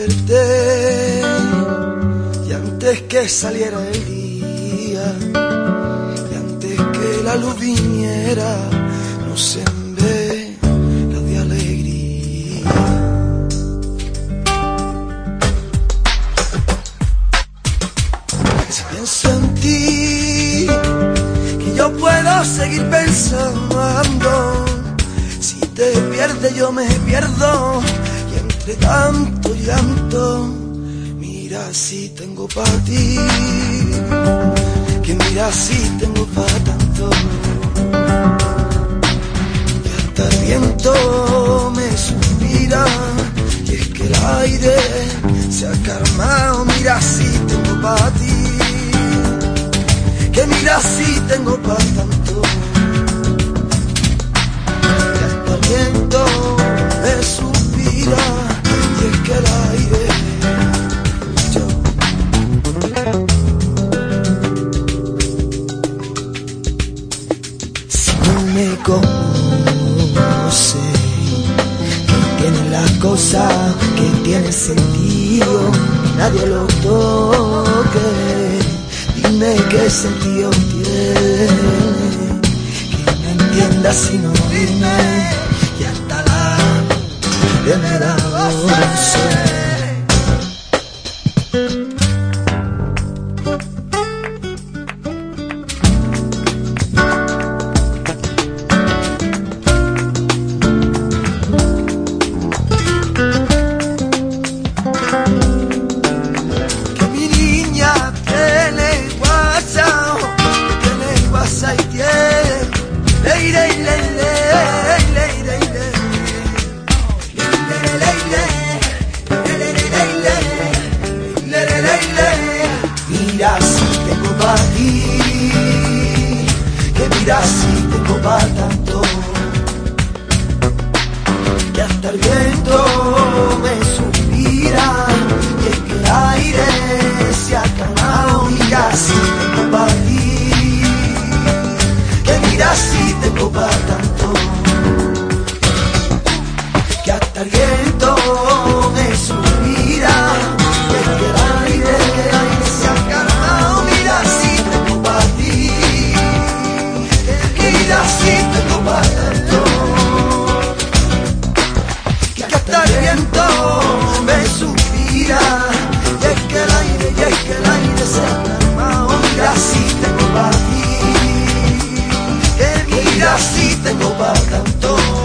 y antes que saliera el día y antes que la luz viniera no sembré la de alegría. Si pienso en ti, que yo puedo seguir pensando. Si te pierdes yo me pierdo entre tanto llanto, mira si tengo para ti, que mira si tengo para tanto. Y hasta el viento me suspira. Y es que el aire se ha calmado, mira si tengo para ti, que mira si tengo para tanto. Las cosas que tienen sentido, nadie lo toque. Dime qué sentido tiene, que no entienda si no dime, dirás si te copa tanto? Que estar bien tengo para tanto.